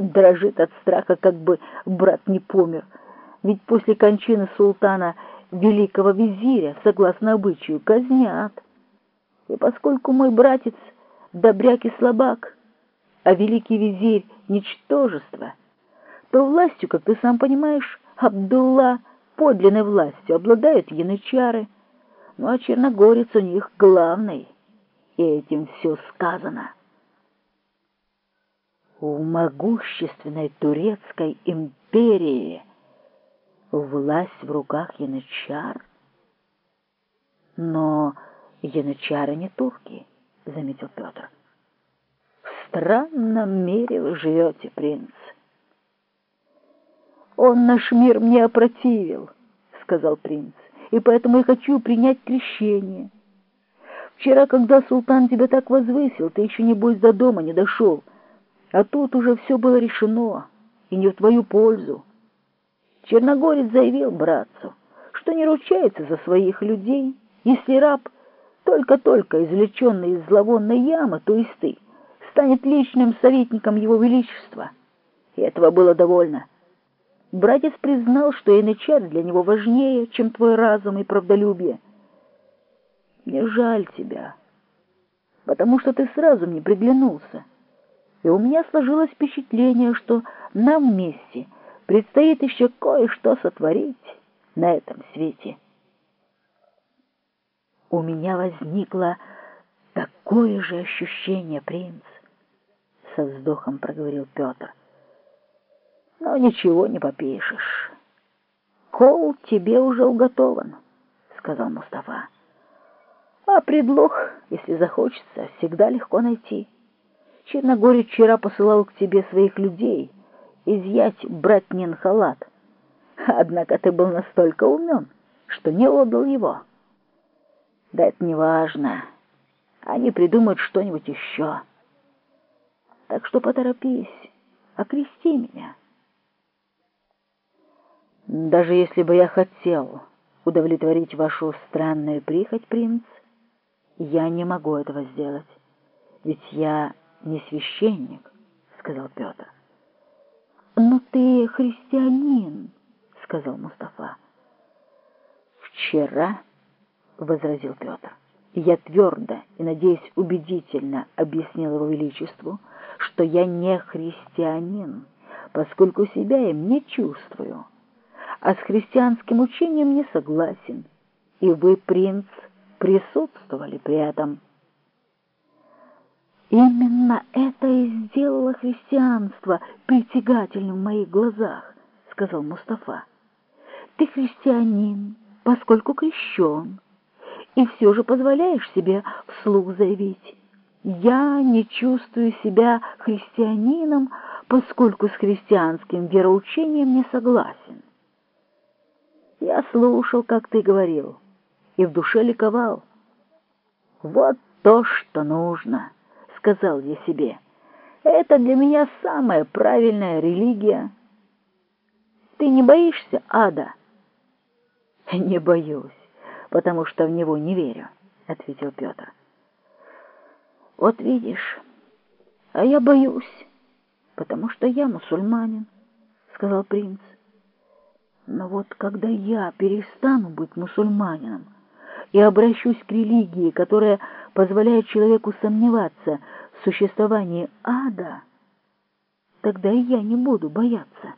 дрожит от страха, как бы брат не помер. Ведь после кончины султана великого визиря, согласно обычаю, казнят. И поскольку мой братец добряк и слабак, а великий визирь — ничтожество, то властью, как ты сам понимаешь, Абдулла подлинной властью обладают янычары, ну а черногорец у них главный, и этим все сказано. В могущественной турецкой империи власть в руках янычар. Но янычары не турки, — заметил Петр. В странном мире вы живете, принц. Он наш мир мне опротивил, — сказал принц, — и поэтому я хочу принять крещение. Вчера, когда султан тебя так возвысил, ты еще, небось, до дома не дошел, а тут уже все было решено, и не в твою пользу. Черногорец заявил братцу, что не ручается за своих людей, если раб, только-только извлеченный из зловонной ямы, то есть ты, станет личным советником его величества. И этого было довольно. Братец признал, что янычар для него важнее, чем твой разум и правдолюбие. Мне жаль тебя, потому что ты сразу мне приглянулся, и у меня сложилось впечатление, что нам вместе — предстоит еще кое-что сотворить на этом свете. У меня возникло такое же ощущение, принц, со вздохом проговорил Петр. Но ничего не попишешь. Кол тебе уже уготован, сказал Мустафа. А предлог, если захочется, всегда легко найти. Черногорец вчера посылал к тебе своих людей — изъять братнин халат. Однако ты был настолько умен, что не отдал его. Да это не важно. Они придумают что-нибудь еще. Так что поторопись, окрести меня. Даже если бы я хотел удовлетворить вашу странную прихоть, принц, я не могу этого сделать, ведь я не священник, — сказал Петр. «Но ты христианин», — сказал Мустафа. «Вчера», — возразил Петр, — «я твердо и, надеюсь, убедительно объяснил его величеству, что я не христианин, поскольку себя им не чувствую, а с христианским учением не согласен, и вы, принц, присутствовали при этом». «Именно это и сделало христианство притягательным в моих глазах», — сказал Мустафа. «Ты христианин, поскольку крещен, и все же позволяешь себе вслух заявить, я не чувствую себя христианином, поскольку с христианским вероучением не согласен. Я слушал, как ты говорил, и в душе ликовал. Вот то, что нужно» сказал я себе. Это для меня самая правильная религия. Ты не боишься ада? Не боюсь, потому что в него не верю, ответил Петр. Вот видишь, а я боюсь, потому что я мусульманин, сказал принц. Но вот когда я перестану быть мусульманином и обращусь к религии, которая позволяет человеку сомневаться существовании ада, тогда и я не буду бояться.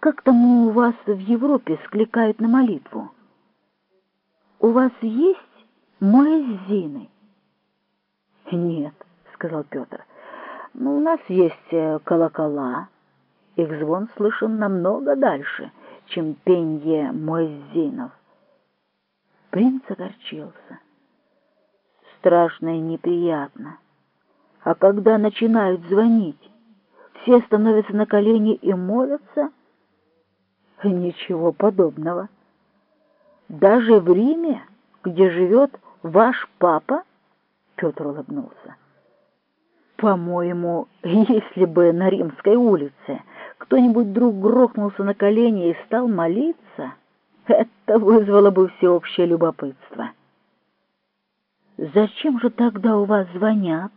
Как там у вас в Европе скликают на молитву? У вас есть муэззины? Нет, сказал Петр. Но у нас есть э, колокола. Их звон слышен намного дальше, чем пенье муэззинов. Принц огорчился страшно и неприятно. А когда начинают звонить, все становятся на колени и молятся? Ничего подобного. Даже в Риме, где живет ваш папа, Петр улыбнулся. По-моему, если бы на Римской улице кто-нибудь вдруг грохнулся на колени и стал молиться, это вызвало бы всеобщее любопытство. «Зачем же тогда у вас звонят?»